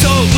so